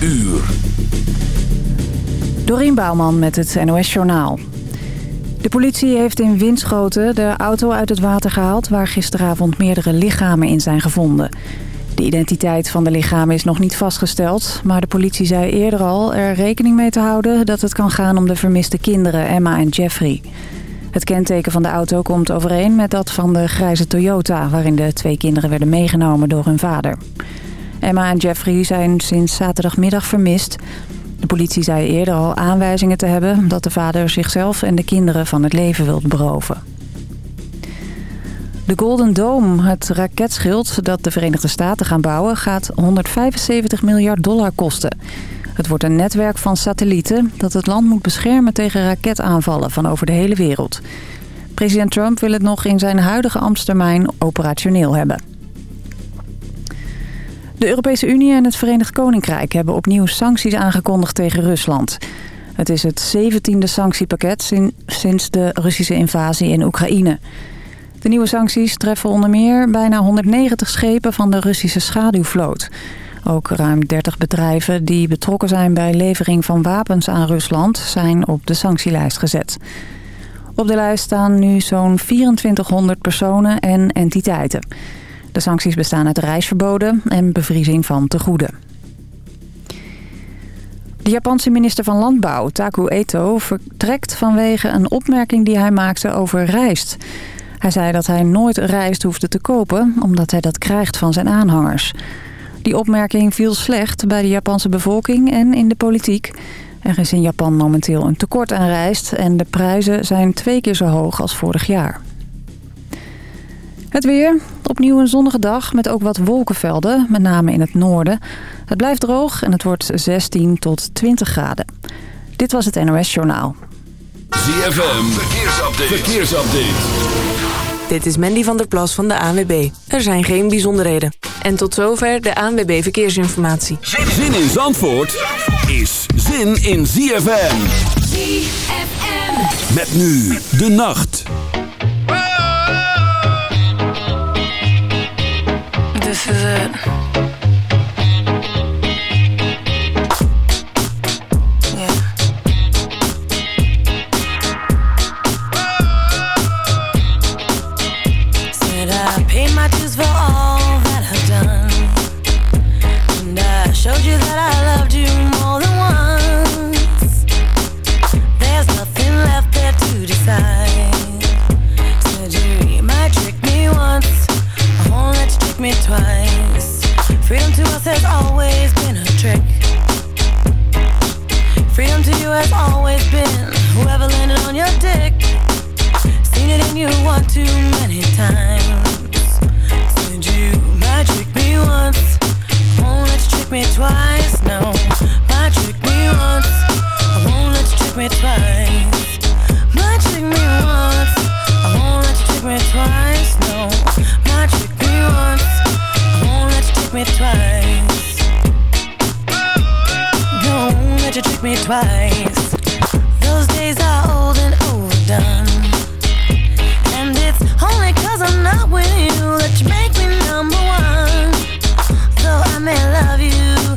uur. Dorien Bouwman met het NOS Journaal. De politie heeft in Winschoten de auto uit het water gehaald... waar gisteravond meerdere lichamen in zijn gevonden. De identiteit van de lichamen is nog niet vastgesteld... maar de politie zei eerder al er rekening mee te houden... dat het kan gaan om de vermiste kinderen Emma en Jeffrey. Het kenteken van de auto komt overeen met dat van de grijze Toyota... waarin de twee kinderen werden meegenomen door hun vader. Emma en Jeffrey zijn sinds zaterdagmiddag vermist. De politie zei eerder al aanwijzingen te hebben... dat de vader zichzelf en de kinderen van het leven wilt beroven. De Golden Dome, het raketschild dat de Verenigde Staten gaan bouwen... gaat 175 miljard dollar kosten. Het wordt een netwerk van satellieten... dat het land moet beschermen tegen raketaanvallen van over de hele wereld. President Trump wil het nog in zijn huidige ambtstermijn operationeel hebben. De Europese Unie en het Verenigd Koninkrijk hebben opnieuw sancties aangekondigd tegen Rusland. Het is het 17e sanctiepakket sinds de Russische invasie in Oekraïne. De nieuwe sancties treffen onder meer bijna 190 schepen van de Russische schaduwvloot. Ook ruim 30 bedrijven die betrokken zijn bij levering van wapens aan Rusland zijn op de sanctielijst gezet. Op de lijst staan nu zo'n 2400 personen en entiteiten. De sancties bestaan uit reisverboden en bevriezing van tegoeden. De Japanse minister van Landbouw, Taku Eto, vertrekt vanwege een opmerking die hij maakte over rijst. Hij zei dat hij nooit rijst hoefde te kopen, omdat hij dat krijgt van zijn aanhangers. Die opmerking viel slecht bij de Japanse bevolking en in de politiek. Er is in Japan momenteel een tekort aan rijst en de prijzen zijn twee keer zo hoog als vorig jaar. Het weer. Opnieuw een zonnige dag met ook wat wolkenvelden, met name in het noorden. Het blijft droog en het wordt 16 tot 20 graden. Dit was het NOS Journaal. ZFM, verkeersupdate. verkeersupdate. Dit is Mandy van der Plas van de ANWB. Er zijn geen bijzonderheden. En tot zover de ANWB Verkeersinformatie. Zin in Zandvoort is zin in ZFM. ZFM. Met nu de nacht. this is it. has always been whoever landed on your dick. Seen it in you one too many times. Said you magic me once, won't let you trick me twice. No, magic me once, I won't let you trick me twice. Magic me once, I won't let you trick me twice. No, magic me once, I won't let you trick me twice tried to trick me twice. Those days are old and overdone. And it's only cause I'm not with you that you make me number one. Though I may love you.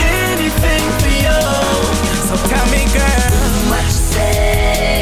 anything for you. So tell me, girl, what you say.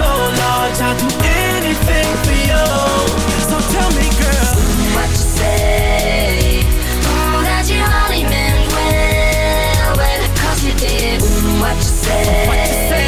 so large, I'd do anything for you. So tell me, girl, what you say? that you only meant cause you did. What you say?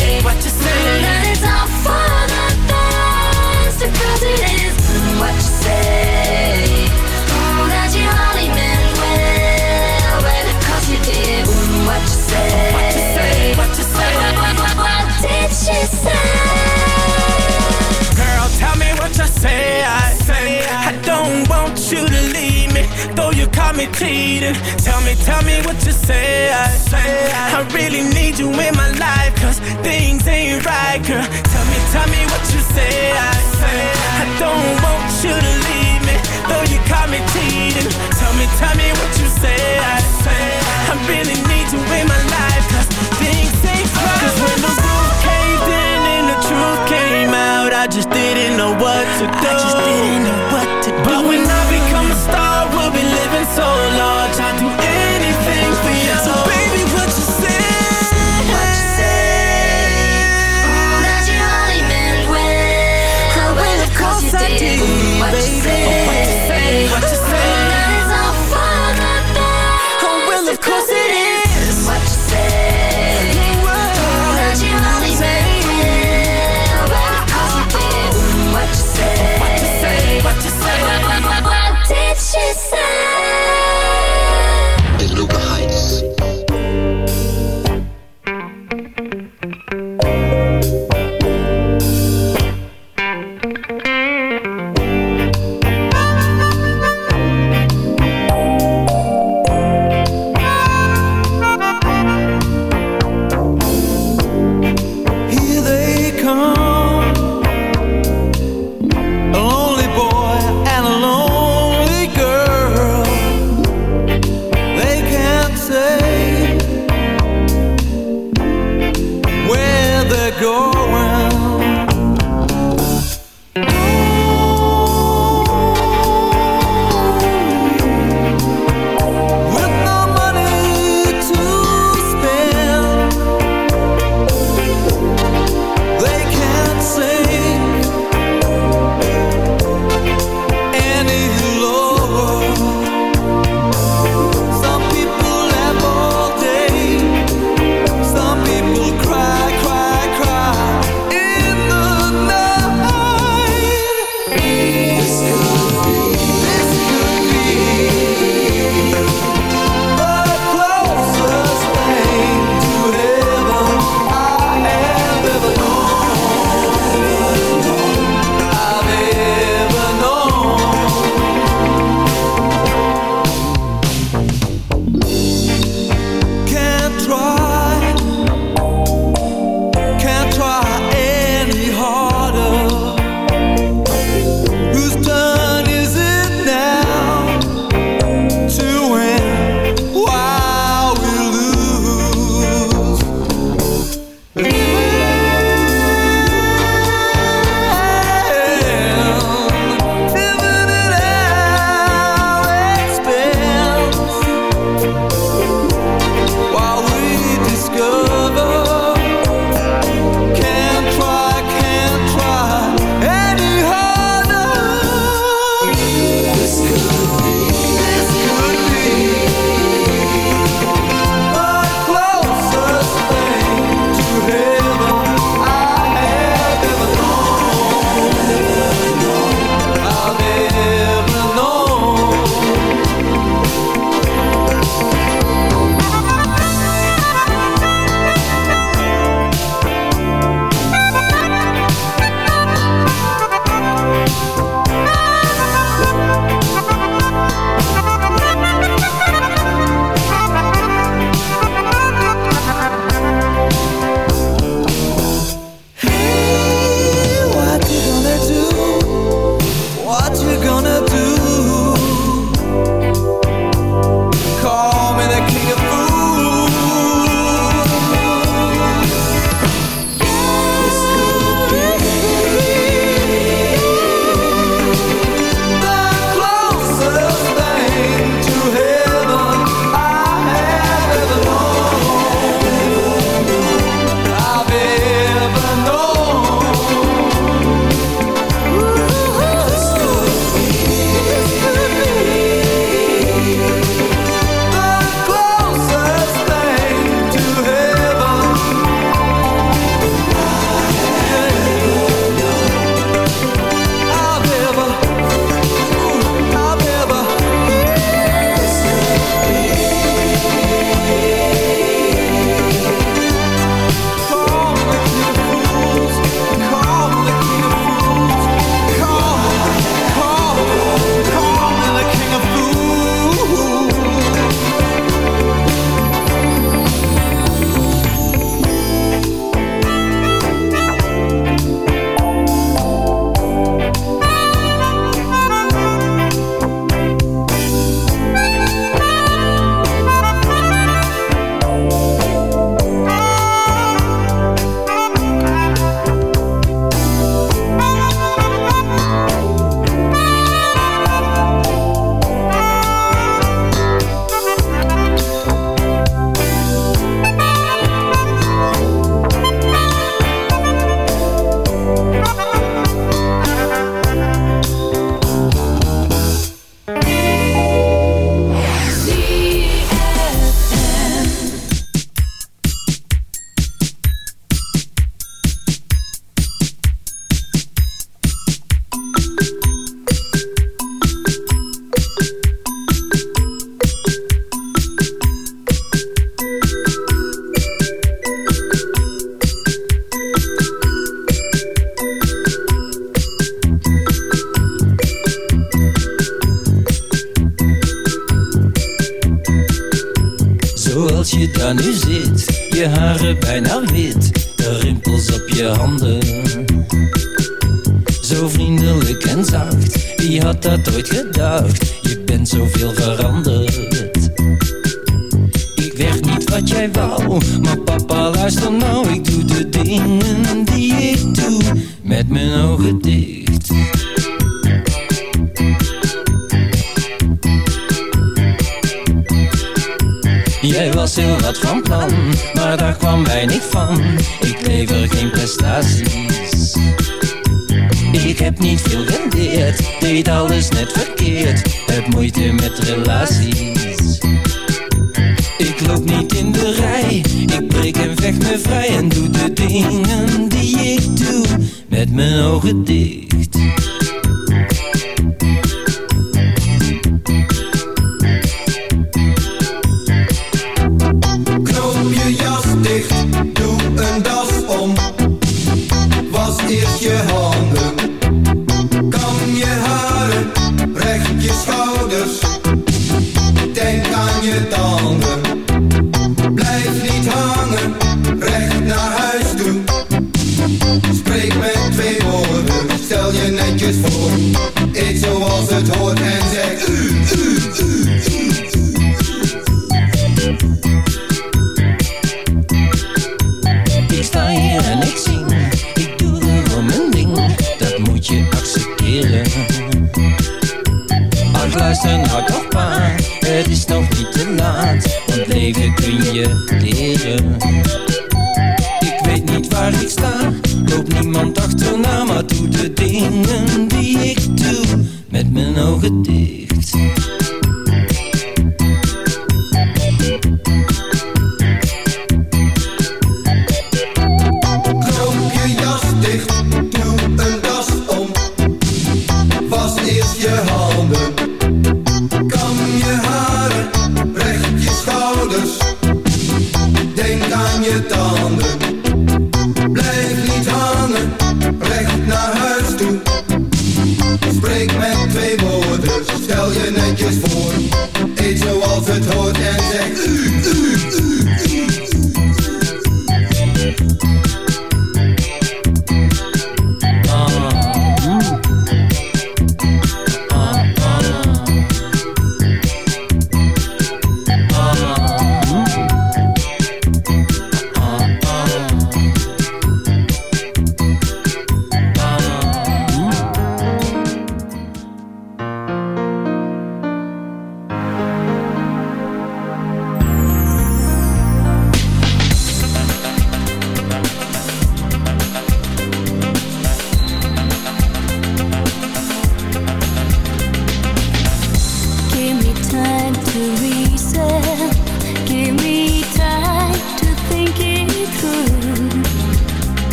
met mijn ogen dicht.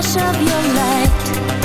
flash of your light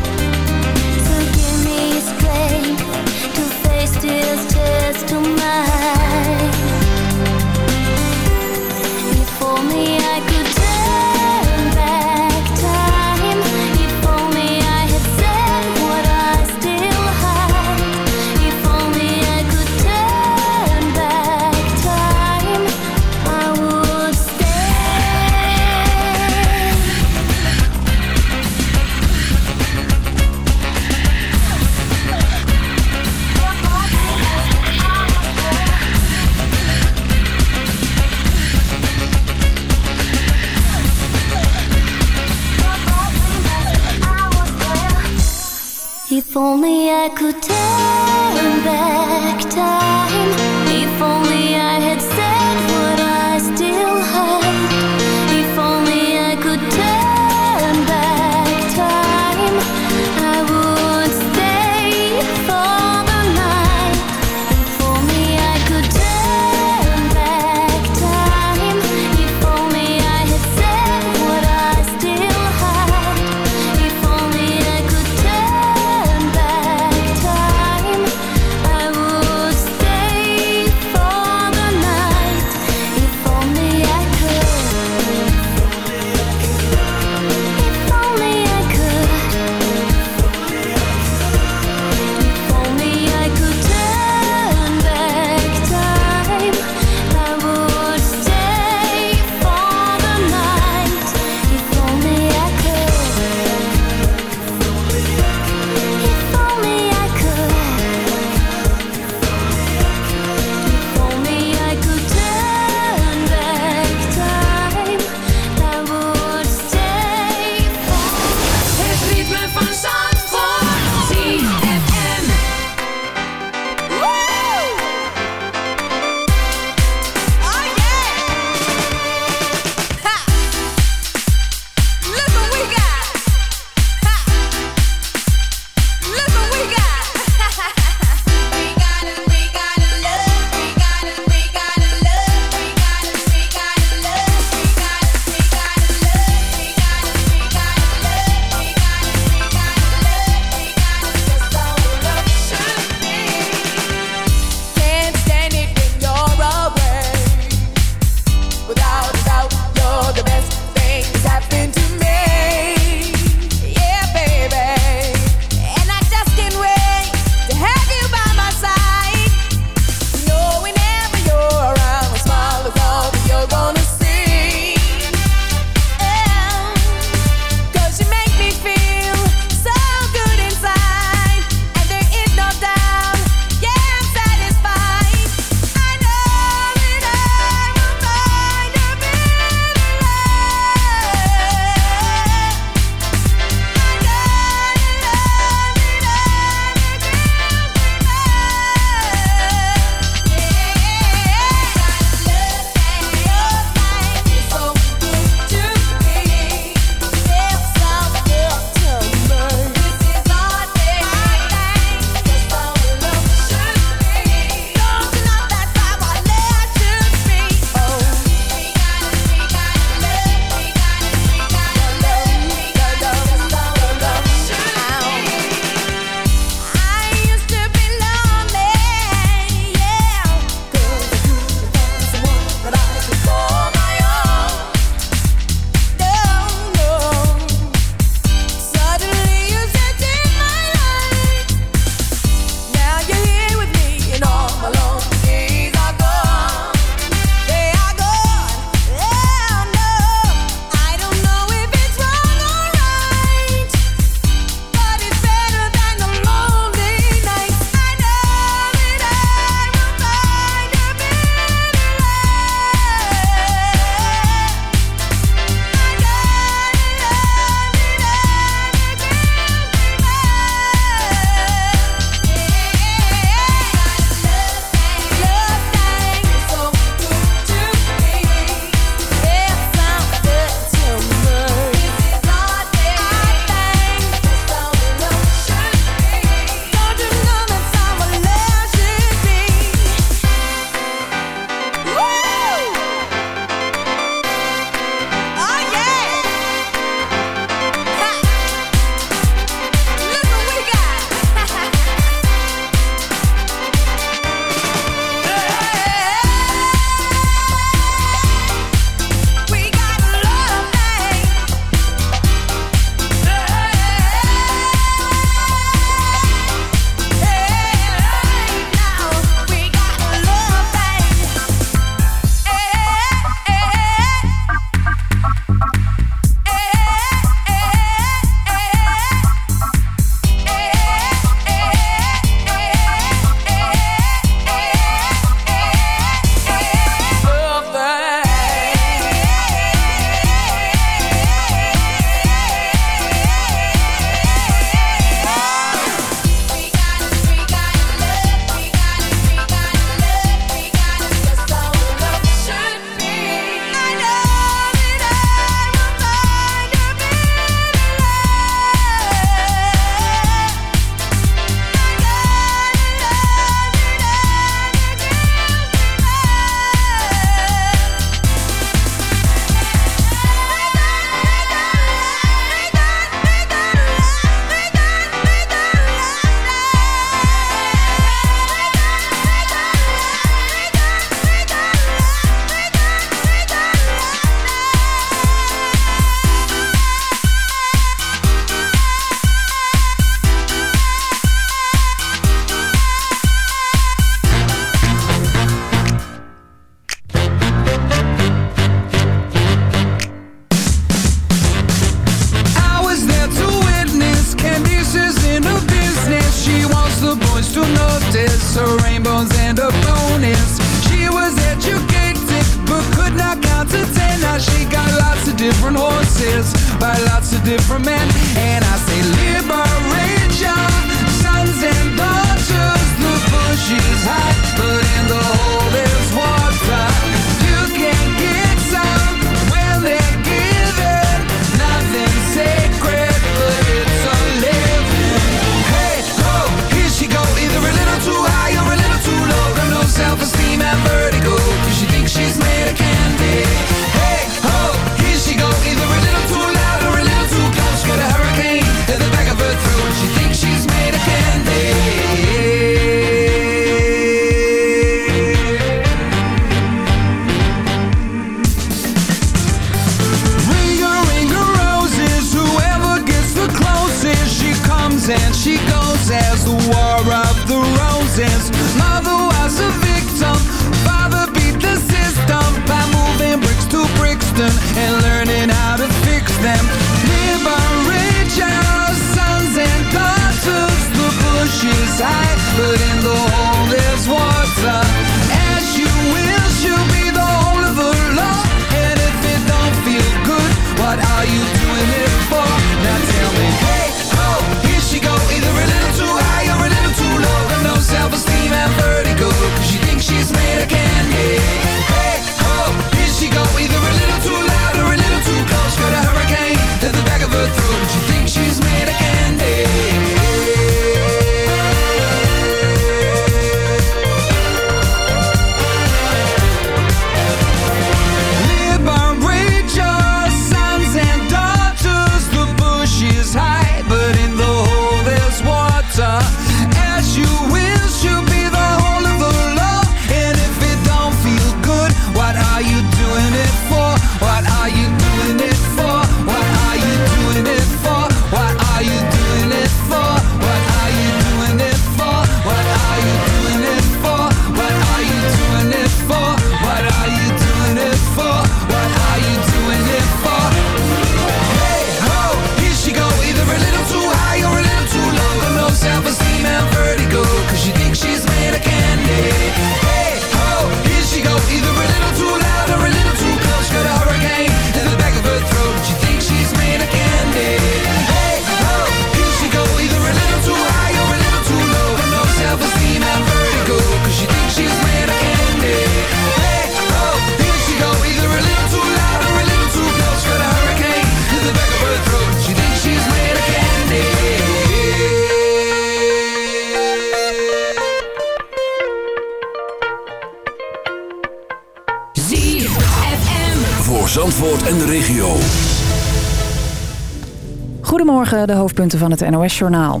van het NOS-journaal.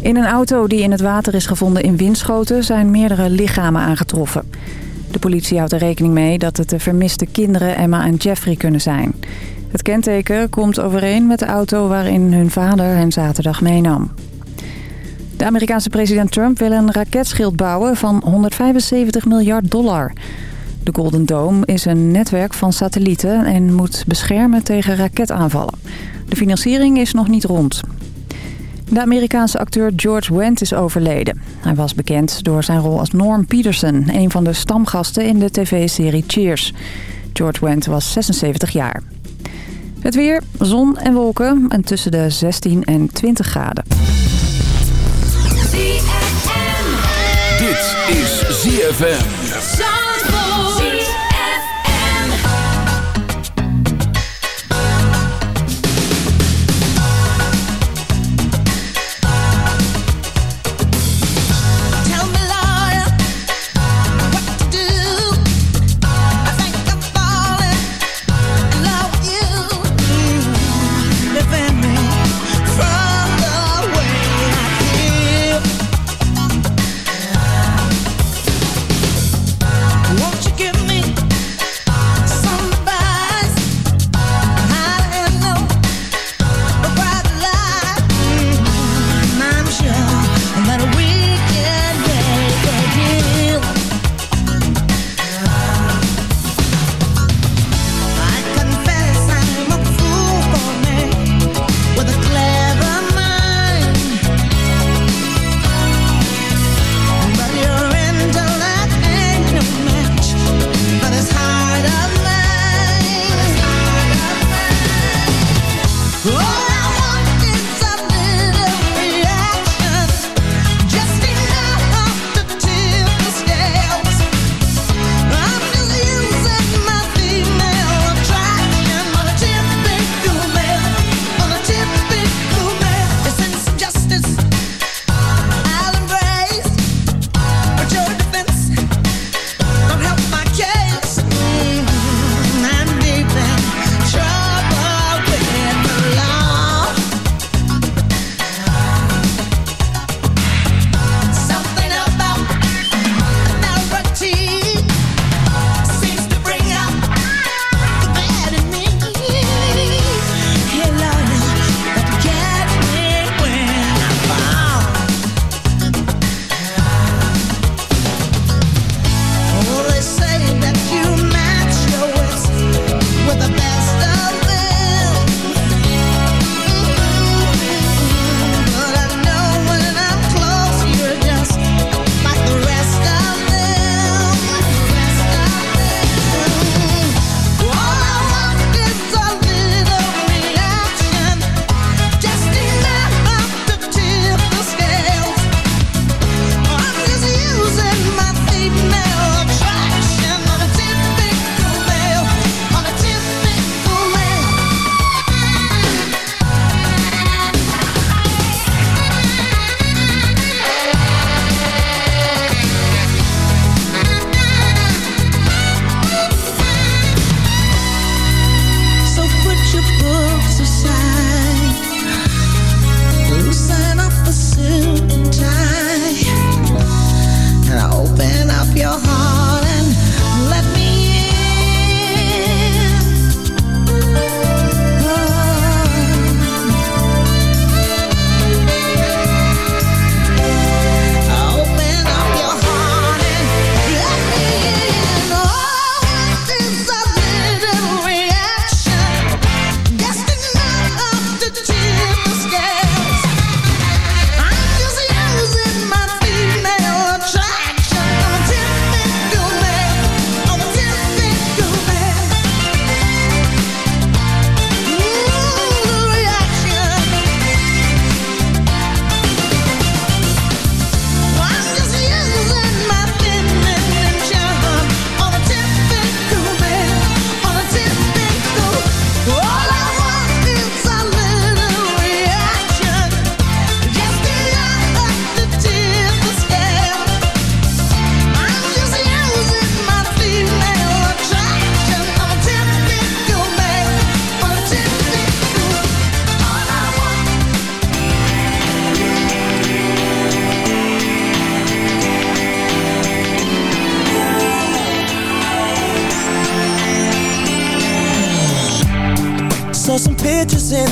In een auto die in het water is gevonden in Winschoten zijn meerdere lichamen aangetroffen. De politie houdt er rekening mee dat het de vermiste kinderen Emma en Jeffrey kunnen zijn. Het kenteken komt overeen met de auto waarin hun vader hen zaterdag meenam. De Amerikaanse president Trump wil een raketschild bouwen van 175 miljard dollar... De Golden Dome is een netwerk van satellieten en moet beschermen tegen raketaanvallen. De financiering is nog niet rond. De Amerikaanse acteur George Wendt is overleden. Hij was bekend door zijn rol als Norm Peterson, een van de stamgasten in de tv-serie Cheers. George Wendt was 76 jaar. Het weer, zon en wolken en tussen de 16 en 20 graden. Dit is ZFM.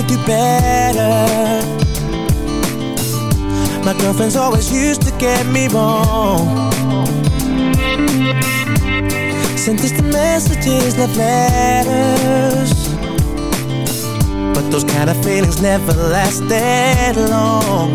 make you better My girlfriend's always used to get me wrong Sent us the messages, left letters But those kind of feelings never last that long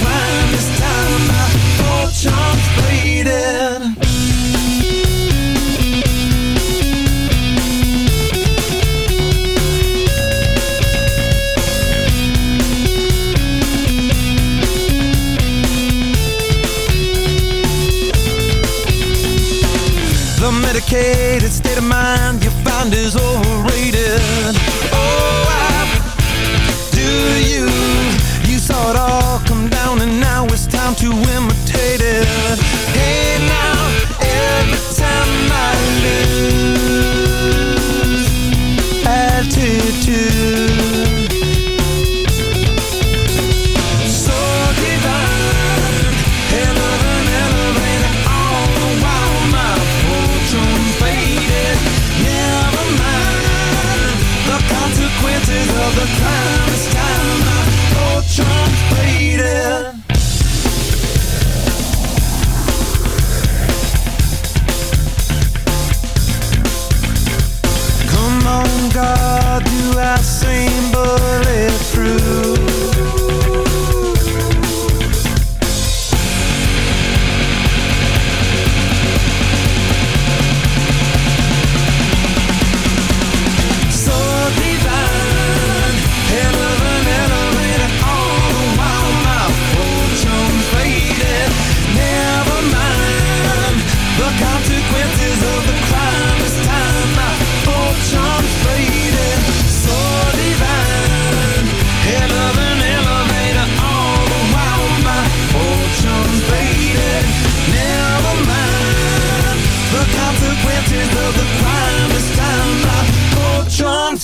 climb this time, my fortune.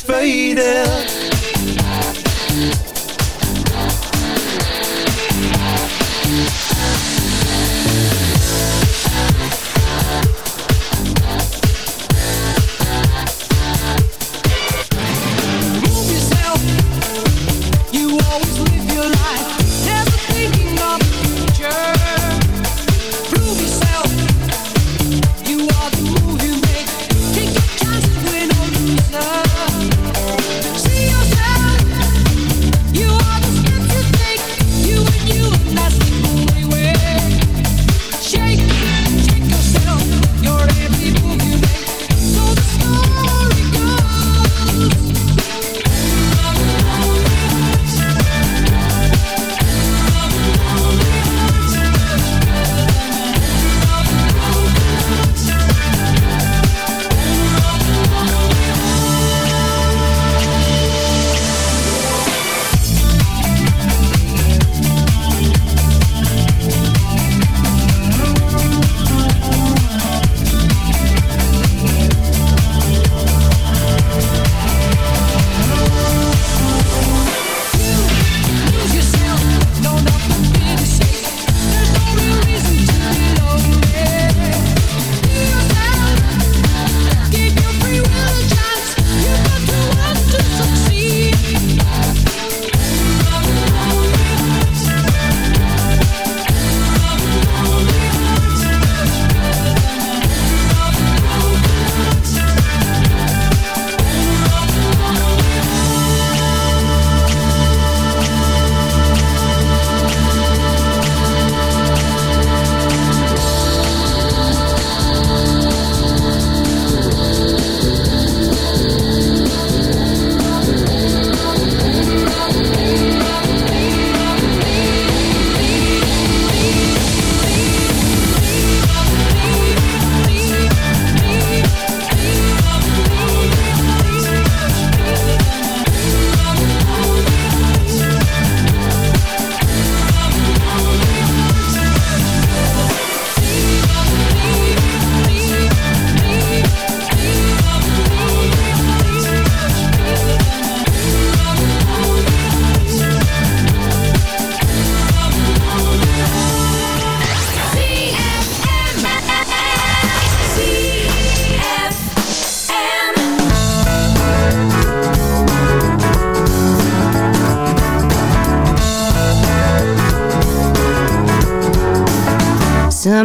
faded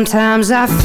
Sometimes I feel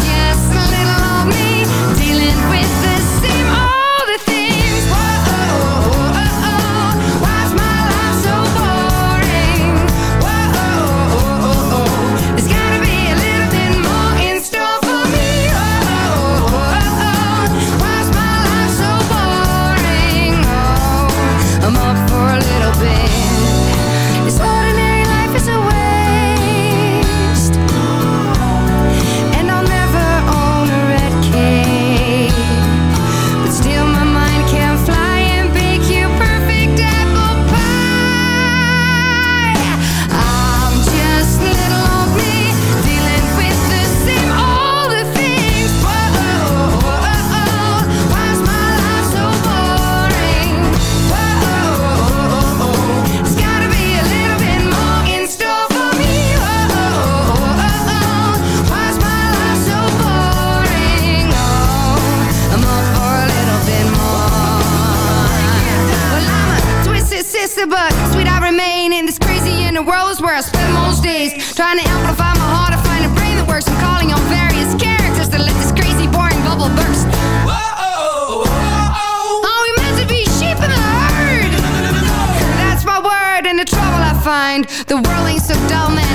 mind The world ain't so dull man.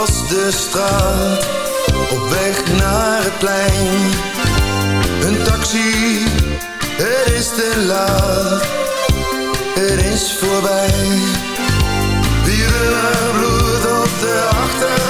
was de straat Op weg naar het plein Een taxi, het is te laat Het is voorbij Wie wil bloed op de achter